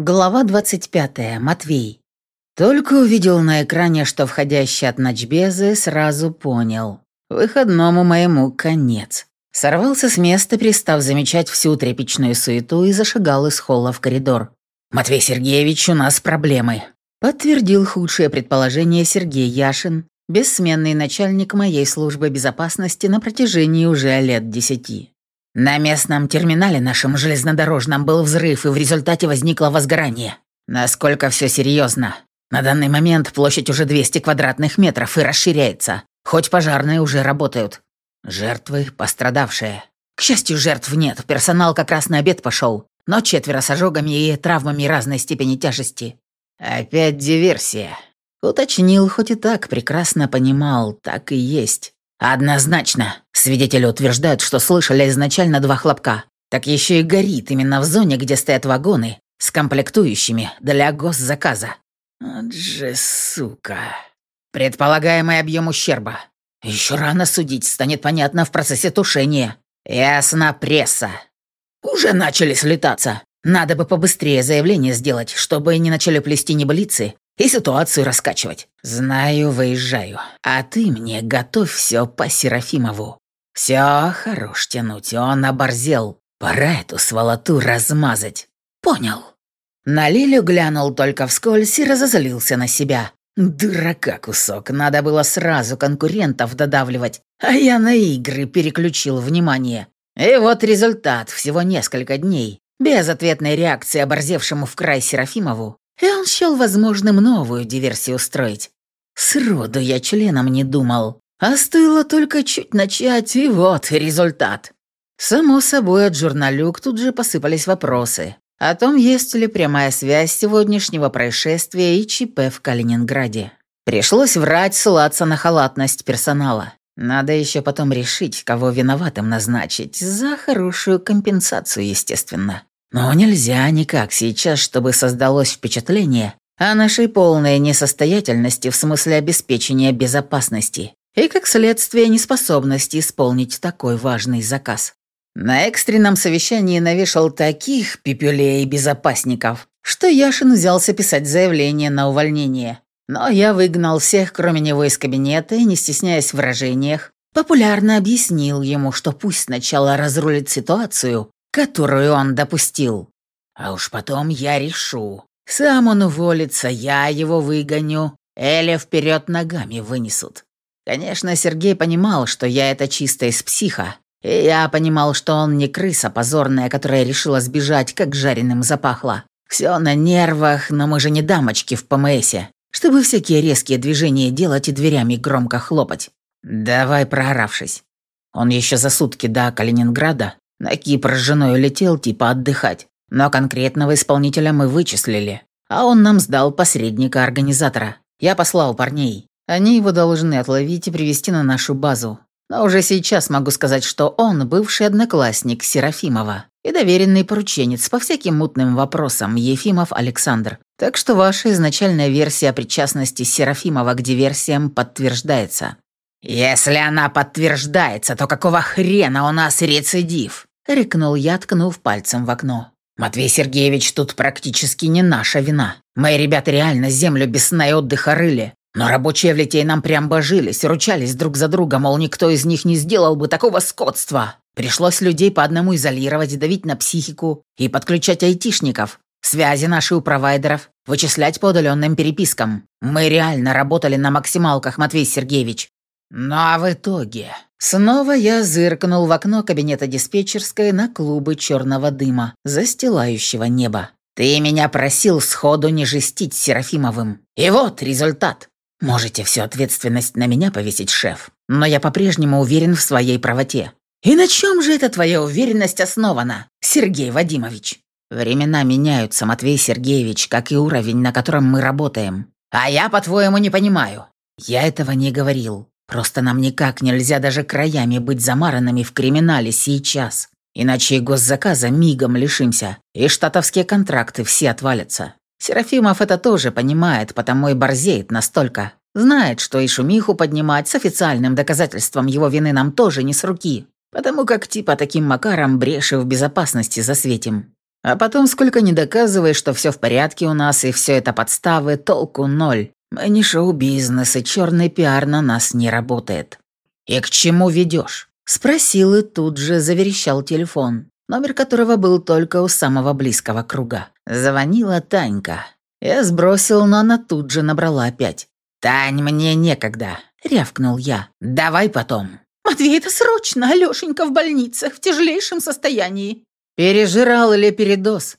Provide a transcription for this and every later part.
Глава 25. Матвей. Только увидел на экране, что входящий от ночбезы, сразу понял. Выходному моему конец. Сорвался с места, перестав замечать всю тряпичную суету и зашагал из холла в коридор. «Матвей Сергеевич, у нас проблемы», — подтвердил худшее предположение Сергей Яшин, бессменный начальник моей службы безопасности на протяжении уже лет десяти. На местном терминале нашем железнодорожном был взрыв, и в результате возникло возгорание. Насколько все серьезно? На данный момент площадь уже 200 квадратных метров и расширяется. Хоть пожарные уже работают. Жертвы пострадавшие. К счастью, жертв нет. Персонал как раз на обед пошел, но четверо с ожогами и травмами разной степени тяжести. Опять диверсия. Уточнил, хоть и так прекрасно понимал, так и есть. «Однозначно. Свидетели утверждают, что слышали изначально два хлопка. Так еще и горит именно в зоне, где стоят вагоны с комплектующими для госзаказа». «Вот же сука». Предполагаемый объем ущерба. Еще рано судить, станет понятно в процессе тушения. Ясно, пресса. Уже начали слетаться. Надо бы побыстрее заявление сделать, чтобы не начали плести небылицы и ситуацию раскачивать. Знаю, выезжаю. А ты мне готовь все по Серафимову. Все хорош тянуть, он оборзел. Пора эту сволоту размазать. Понял. На Лилю глянул только вскользь и разозлился на себя. Дурака кусок, надо было сразу конкурентов додавливать, а я на игры переключил внимание. И вот результат всего несколько дней. Без ответной реакции оборзевшему в край Серафимову и он счел возможным новую диверсию устроить. Сроду я членом не думал, а стоило только чуть начать, и вот результат. Само собой, от журналюк тут же посыпались вопросы о том, есть ли прямая связь сегодняшнего происшествия и ЧП в Калининграде. Пришлось врать, ссылаться на халатность персонала. Надо еще потом решить, кого виноватым назначить, за хорошую компенсацию, естественно. Но нельзя никак сейчас, чтобы создалось впечатление о нашей полной несостоятельности в смысле обеспечения безопасности и, как следствие, неспособности исполнить такой важный заказ. На экстренном совещании навешал таких пипюлей безопасников, что Яшин взялся писать заявление на увольнение. Но я выгнал всех, кроме него, из кабинета и, не стесняясь в выражениях, популярно объяснил ему, что пусть сначала разрулит ситуацию, которую он допустил. А уж потом я решу. Сам он уволится, я его выгоню, Эля вперед ногами вынесут. Конечно, Сергей понимал, что я это чисто из психа, и я понимал, что он не крыса позорная, которая решила сбежать, как жареным запахло. Все на нервах, но мы же не дамочки в ПМСе, чтобы всякие резкие движения делать и дверями громко хлопать. Давай прооравшись. Он еще за сутки до Калининграда на Кипр с женой улетел типа отдыхать, но конкретного исполнителя мы вычислили, а он нам сдал посредника-организатора. Я послал парней. Они его должны отловить и привести на нашу базу. Но уже сейчас могу сказать, что он бывший одноклассник Серафимова и доверенный порученец по всяким мутным вопросам Ефимов Александр. Так что ваша изначальная версия причастности Серафимова к диверсиям подтверждается. «Если она подтверждается, то какого хрена у нас рецидив?» — рыкнул я, ткнув пальцем в окно. «Матвей Сергеевич, тут практически не наша вина. Мои ребята реально землю без сна и отдыха рыли. Но рабочие в литей нам прям божились, ручались друг за друга, мол, никто из них не сделал бы такого скотства. Пришлось людей по одному изолировать, давить на психику и подключать айтишников. Связи наши у провайдеров, вычислять по удаленным перепискам. Мы реально работали на максималках, Матвей Сергеевич. Ну а в итоге... Снова я зыркнул в окно кабинета диспетчерской на клубы черного дыма, застилающего небо. Ты меня просил сходу не жестить Серафимовым. И вот результат. Можете всю ответственность на меня повесить, шеф, но я по-прежнему уверен в своей правоте. И на чем же эта твоя уверенность основана, Сергей Вадимович? Времена меняются, Матвей Сергеевич, как и уровень, на котором мы работаем. А я, по-твоему, не понимаю. Я этого не говорил. Просто нам никак нельзя даже краями быть замаранными в криминале сейчас. Иначе и госзаказа мигом лишимся, и штатовские контракты все отвалятся. Серафимов это тоже понимает, потому и борзеет настолько. Знает, что и шумиху поднимать с официальным доказательством его вины нам тоже не с руки. Потому как типа таким макаром бреши в безопасности засветим. А потом, сколько не доказывай, что все в порядке у нас и все это подставы, толку ноль. Мы не шоу-бизнес, и черный пиар на нас не работает. И к чему ведешь? Спросил и тут же заверещал телефон, номер которого был только у самого близкого круга. Звонила Танька. Я сбросил, но она тут же набрала опять. «Тань, мне некогда», — рявкнул я. «Давай потом». «Матвей, это срочно! Алёшенька в больнице, в тяжелейшем состоянии». Пережирал или передоз?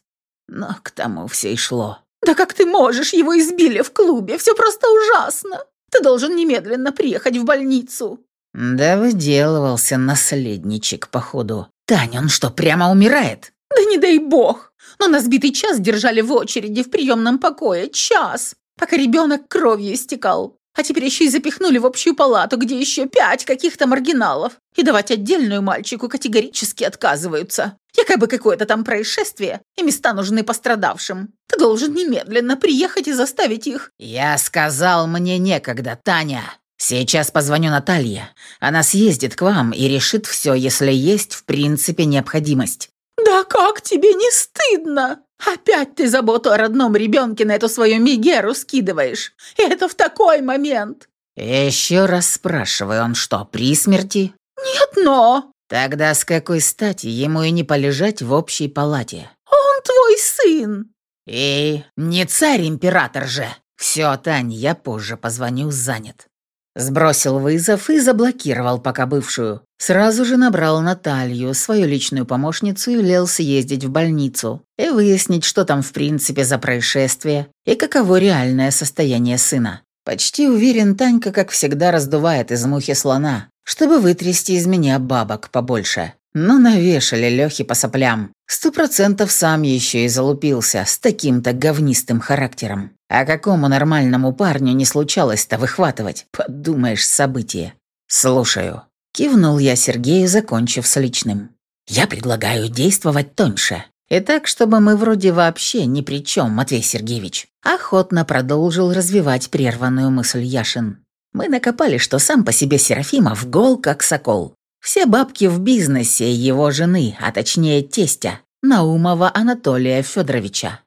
Но к тому все и шло. «Да как ты можешь? Его избили в клубе. Все просто ужасно. Ты должен немедленно приехать в больницу». Да выделывался наследничек, походу. Тань, он что, прямо умирает? Да не дай бог. Но нас битый час держали в очереди в приемном покое. Час. Пока ребенок кровью истекал. А теперь еще и запихнули в общую палату, где еще пять каких-то маргиналов. И давать отдельную мальчику категорически отказываются. Якобы какое-то там происшествие, и места нужны пострадавшим. Ты должен немедленно приехать и заставить их. Я сказал, мне некогда, Таня. Сейчас позвоню Наталье. Она съездит к вам и решит все, если есть в принципе необходимость. Да как тебе не стыдно? Опять ты заботу о родном ребенке на эту свою Мигеру скидываешь. И это в такой момент. Еще раз спрашиваю, он что, при смерти? Нет, но... Тогда с какой стати ему и не полежать в общей палате? Он твой сын. И не царь-император же. Все, Тань, я позже позвоню, занят. Сбросил вызов и заблокировал пока бывшую. Сразу же набрал Наталью, свою личную помощницу, и велел съездить в больницу и выяснить, что там в принципе за происшествие и каково реальное состояние сына. Почти уверен, Танька, как всегда, раздувает из мухи слона, чтобы вытрясти из меня бабок побольше. Но навешали Лёхи по соплям. Сто процентов сам еще и залупился с таким-то говнистым характером. А какому нормальному парню не случалось-то выхватывать? Подумаешь, событие. Слушаю. Кивнул я Сергею, закончив с личным. Я предлагаю действовать тоньше. И так, чтобы мы вроде вообще ни при чем, Матвей Сергеевич. Охотно продолжил развивать прерванную мысль Яшин. Мы накопали, что сам по себе Серафимов гол как сокол. Все бабки в бизнесе его жены, а точнее тестя, Наумова Анатолия Федоровича.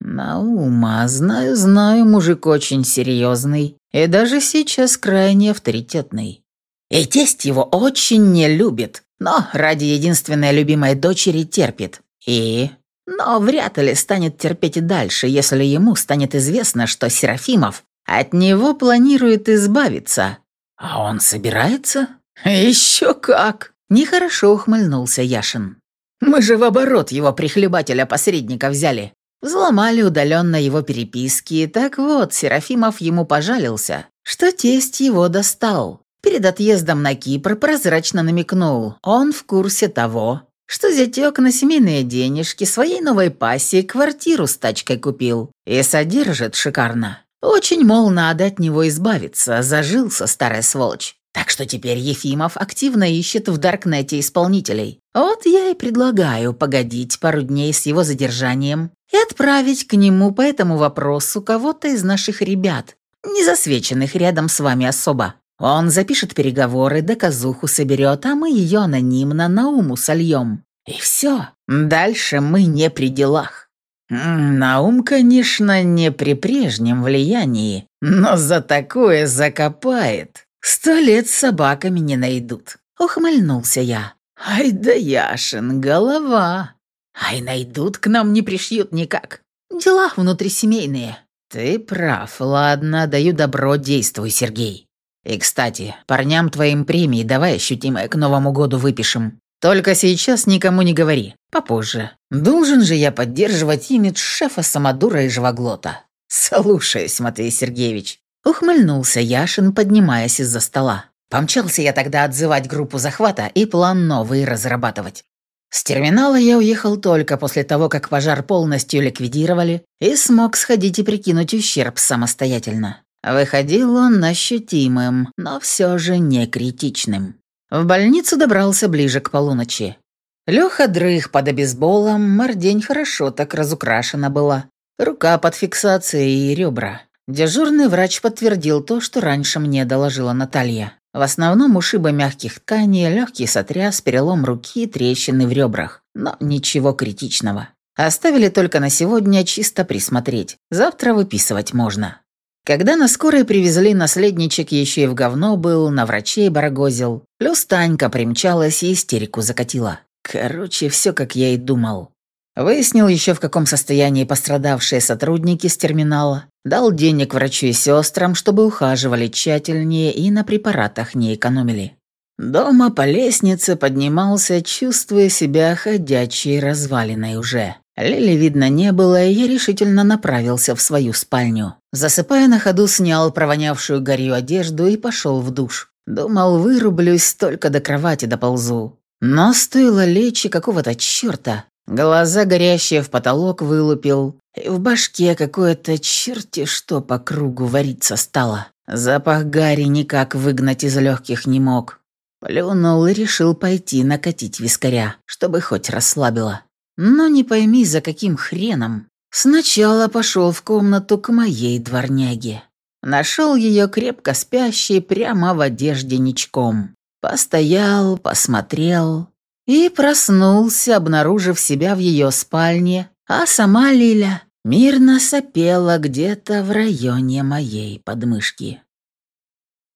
Наума, знаю, знаю, мужик очень серьезный и даже сейчас крайне авторитетный. И тесть его очень не любит, но ради единственной любимой дочери терпит. И... Но вряд ли станет терпеть дальше, если ему станет известно, что Серафимов от него планирует избавиться. А он собирается? Еще как! Нехорошо ухмыльнулся Яшин. Мы же в оборот его прихлебателя-посредника взяли. Взломали удаленно его переписки, так вот, Серафимов ему пожалился, что тесть его достал. Перед отъездом на Кипр прозрачно намекнул, он в курсе того, что зятёк на семейные денежки своей новой пассии квартиру с тачкой купил и содержит шикарно. Очень, мол, надо от него избавиться, зажился старая сволочь. Так что теперь Ефимов активно ищет в Даркнете исполнителей. Вот я и предлагаю погодить пару дней с его задержанием и отправить к нему по этому вопросу кого-то из наших ребят, не засвеченных рядом с вами особо. Он запишет переговоры, доказуху соберет, а мы ее анонимно на уму сольем. И все. Дальше мы не при делах. Наум, конечно, не при прежнем влиянии, но за такое закопает. Сто лет собаками не найдут. Ухмыльнулся я. Ай да Яшин, голова. Ай, найдут, к нам не пришьют никак. Дела внутрисемейные. Ты прав, ладно, даю добро, действуй, Сергей. И, кстати, парням твоим премии давай ощутимое к Новому году выпишем. Только сейчас никому не говори, попозже. Должен же я поддерживать имидж шефа самодура и живоглота. Слушаюсь, Матвей Сергеевич. Ухмыльнулся Яшин, поднимаясь из-за стола. Помчался я тогда отзывать группу захвата и план новый разрабатывать. С терминала я уехал только после того, как пожар полностью ликвидировали и смог сходить и прикинуть ущерб самостоятельно. Выходил он ощутимым, но все же не критичным. В больницу добрался ближе к полуночи. Леха дрых под обезболом, мордень хорошо так разукрашена была. Рука под фиксацией и ребра. Дежурный врач подтвердил то, что раньше мне доложила Наталья. В основном ушибы мягких тканей, легкий сотряс, перелом руки, трещины в ребрах. Но ничего критичного. Оставили только на сегодня чисто присмотреть. Завтра выписывать можно. Когда на скорой привезли, наследничек еще и в говно был, на врачей барагозил. Плюс Танька примчалась и истерику закатила. Короче, все как я и думал. Выяснил еще, в каком состоянии пострадавшие сотрудники с терминала. Дал денег врачу и сестрам, чтобы ухаживали тщательнее и на препаратах не экономили. Дома по лестнице поднимался, чувствуя себя ходячей развалиной уже. Лили видно не было, и я решительно направился в свою спальню. Засыпая на ходу, снял провонявшую горью одежду и пошел в душ. Думал, вырублюсь, только до кровати доползу. Но стоило лечь и какого-то черта. Глаза горящие в потолок вылупил, и в башке какое-то черти что по кругу вариться стало. Запах гари никак выгнать из легких не мог. Плюнул и решил пойти накатить вискаря, чтобы хоть расслабило. Но не пойми, за каким хреном. Сначала пошел в комнату к моей дворняге. Нашел ее крепко спящей прямо в одежде ничком. Постоял, посмотрел и проснулся, обнаружив себя в ее спальне, а сама Лиля мирно сопела где-то в районе моей подмышки.